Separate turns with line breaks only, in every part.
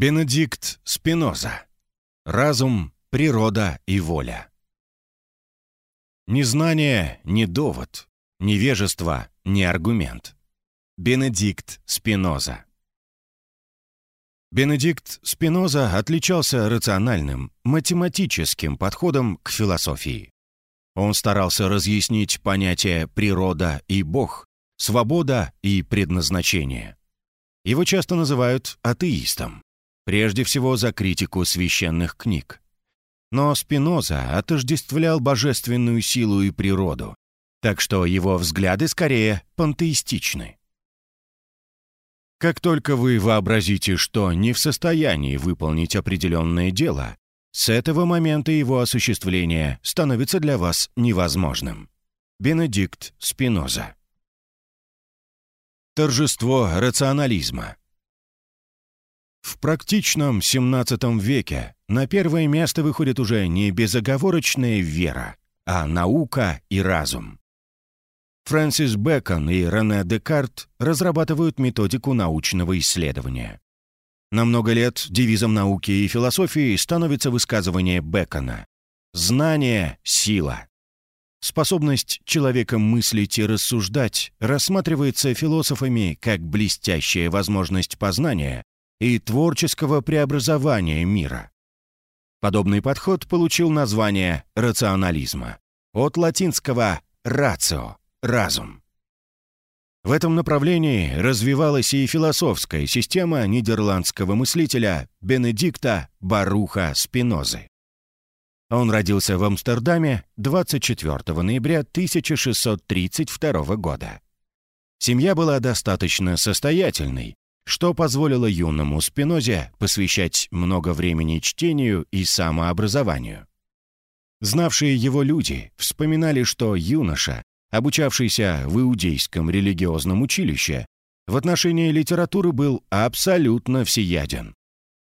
Бенедикт Спиноза. Разум, природа и воля. Незнание — не довод, невежество — не аргумент. Бенедикт Спиноза. Бенедикт Спиноза отличался рациональным, математическим подходом к философии. Он старался разъяснить понятия «природа» и «бог», «свобода» и «предназначение». Его часто называют атеистом, прежде всего за критику священных книг. Но Спиноза отождествлял божественную силу и природу, так что его взгляды скорее пантеистичны. Как только вы вообразите, что не в состоянии выполнить определенное дело, с этого момента его осуществление становится для вас невозможным. Бенедикт Спиноза Торжество рационализма В практичном XVII веке на первое место выходит уже не безоговорочная вера, а наука и разум. Фрэнсис Бэкон и Рене Декарт разрабатывают методику научного исследования. На много лет девизом науки и философии становится высказывание Бэкона «Знание – сила». Способность человека мыслить и рассуждать рассматривается философами как блестящая возможность познания и творческого преобразования мира. Подобный подход получил название рационализма от латинского «рацио» разум. В этом направлении развивалась и философская система нидерландского мыслителя Бенедикта Баруха Спинозы. Он родился в Амстердаме 24 ноября 1632 года. Семья была достаточно состоятельной, что позволило юному Спинозе посвящать много времени чтению и самообразованию. Знавшие его люди вспоминали, что юноша обучавшийся в иудейском религиозном училище, в отношении литературы был абсолютно всеяден.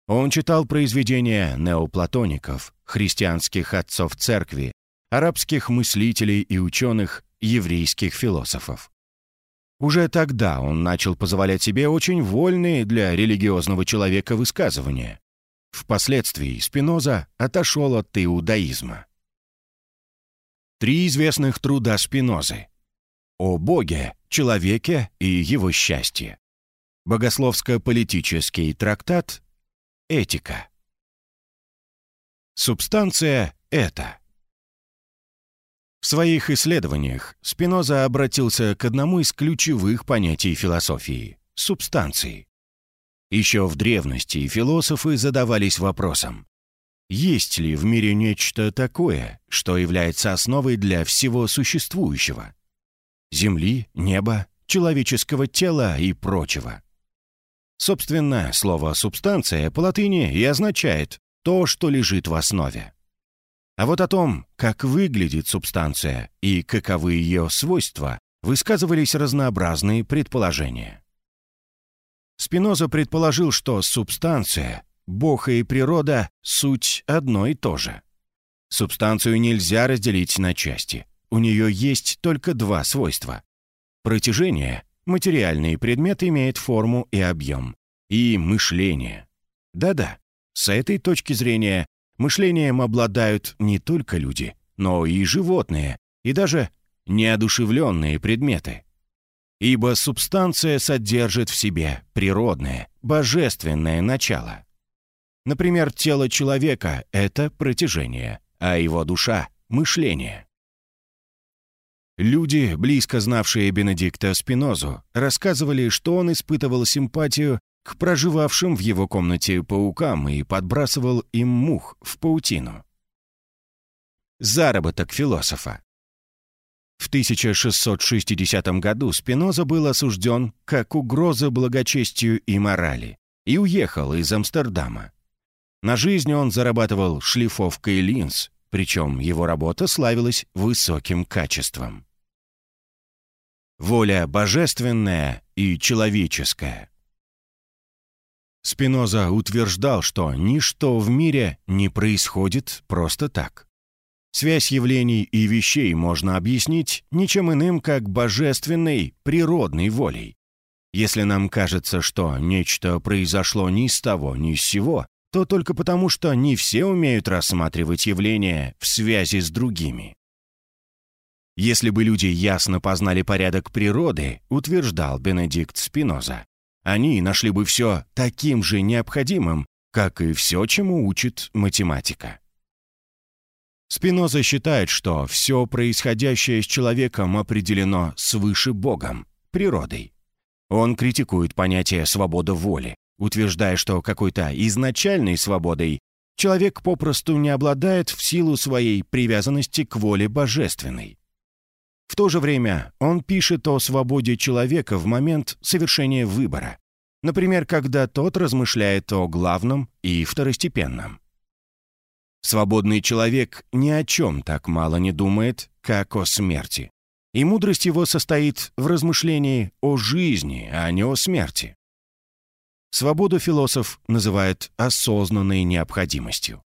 Он читал произведения неоплатоников, христианских отцов церкви, арабских мыслителей и ученых, еврейских философов. Уже тогда он начал позволять себе очень вольные для религиозного человека высказывания. Впоследствии Спиноза отошел от иудаизма. Три известных труда Спинозы. О Боге, человеке и его счастье. Богословско-политический трактат «Этика». Субстанция — это. В своих исследованиях Спиноза обратился к одному из ключевых понятий философии — субстанции. Еще в древности философы задавались вопросом, есть ли в мире нечто такое, что является основой для всего существующего? Земли, неба, человеческого тела и прочего. Собственно, слово «субстанция» по латыни и означает «то, что лежит в основе». А вот о том, как выглядит субстанция и каковы ее свойства, высказывались разнообразные предположения. Спиноза предположил, что субстанция Бог и природа — суть одно и то же. Субстанцию нельзя разделить на части. У нее есть только два свойства. Протяжение — материальный предмет имеет форму и объем. И мышление. Да-да, с этой точки зрения мышлением обладают не только люди, но и животные, и даже неодушевленные предметы. Ибо субстанция содержит в себе природное, божественное начало. Например, тело человека — это протяжение, а его душа — мышление. Люди, близко знавшие Бенедикта Спинозу, рассказывали, что он испытывал симпатию к проживавшим в его комнате паукам и подбрасывал им мух в паутину. Заработок философа. В 1660 году Спиноза был осужден как угроза благочестию и морали и уехал из Амстердама. На жизнь он зарабатывал шлифовкой линз, причем его работа славилась высоким качеством. Воля божественная и человеческая. Спиноза утверждал, что ничто в мире не происходит просто так. Связь явлений и вещей можно объяснить ничем иным, как божественной, природной волей. Если нам кажется, что нечто произошло ни с того, ни с сего, то только потому, что не все умеют рассматривать явления в связи с другими. Если бы люди ясно познали порядок природы, утверждал Бенедикт Спиноза, они нашли бы все таким же необходимым, как и все, чему учит математика. Спиноза считает, что все происходящее с человеком определено свыше Богом, природой. Он критикует понятие «свобода воли», утверждая, что какой-то изначальной свободой человек попросту не обладает в силу своей привязанности к воле божественной. То же время он пишет о свободе человека в момент совершения выбора, например, когда тот размышляет о главном и второстепенном. Свободный человек ни о чем так мало не думает, как о смерти. И мудрость его состоит в размышлении о жизни, а не о смерти. Свободу философ называет осознанной необходимостью.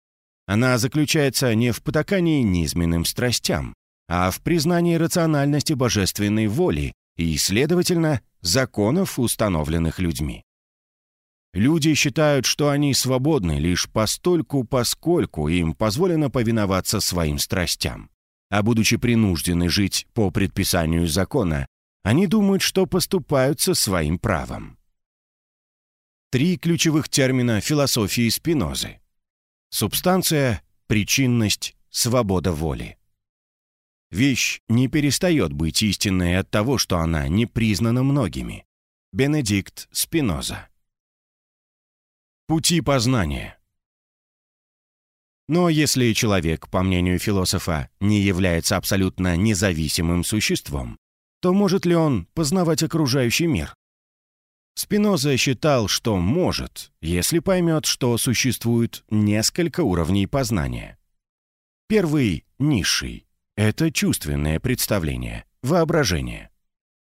Она заключается не в потакании низменным страстям, а в признании рациональности божественной воли и, следовательно, законов, установленных людьми. Люди считают, что они свободны лишь постольку, поскольку им позволено повиноваться своим страстям. А будучи принуждены жить по предписанию закона, они думают, что поступают со своим правом. Три ключевых термина философии Спинозы. Субстанция, причинность, свобода воли. Вещь не перестает быть истинной от того, что она не признана многими. Бенедикт Спиноза. Пути познания. Но если человек, по мнению философа, не является абсолютно независимым существом, то может ли он познавать окружающий мир? Спиноза считал, что может, если поймет, что существует несколько уровней познания. Первый — низший. Это чувственное представление, воображение.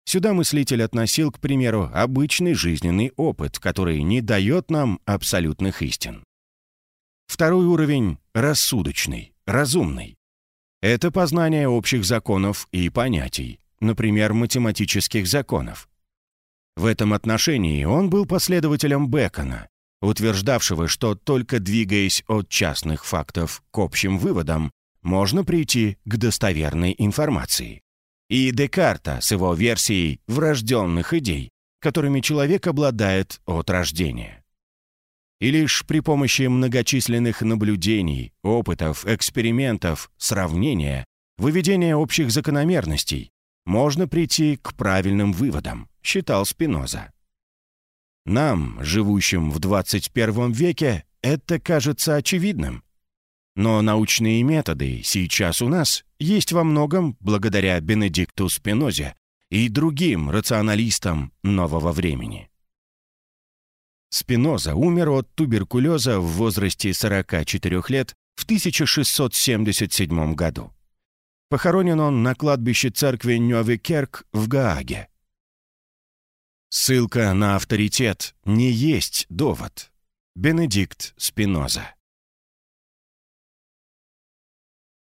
Сюда мыслитель относил, к примеру, обычный жизненный опыт, который не дает нам абсолютных истин. Второй уровень — рассудочный, разумный. Это познание общих законов и понятий, например, математических законов. В этом отношении он был последователем Бекона, утверждавшего, что только двигаясь от частных фактов к общим выводам, можно прийти к достоверной информации и Декарта с его версией врожденных идей, которыми человек обладает от рождения. И лишь при помощи многочисленных наблюдений, опытов, экспериментов, сравнения, выведения общих закономерностей можно прийти к правильным выводам, считал Спиноза. Нам, живущим в 21 веке, это кажется очевидным. Но научные методы сейчас у нас есть во многом благодаря Бенедикту Спинозе и другим рационалистам нового времени. Спиноза умер от туберкулеза в возрасте 44 лет в 1677 году. Похоронен он на кладбище церкви Нёве-Керк в Гааге. Ссылка на авторитет не есть довод. Бенедикт Спиноза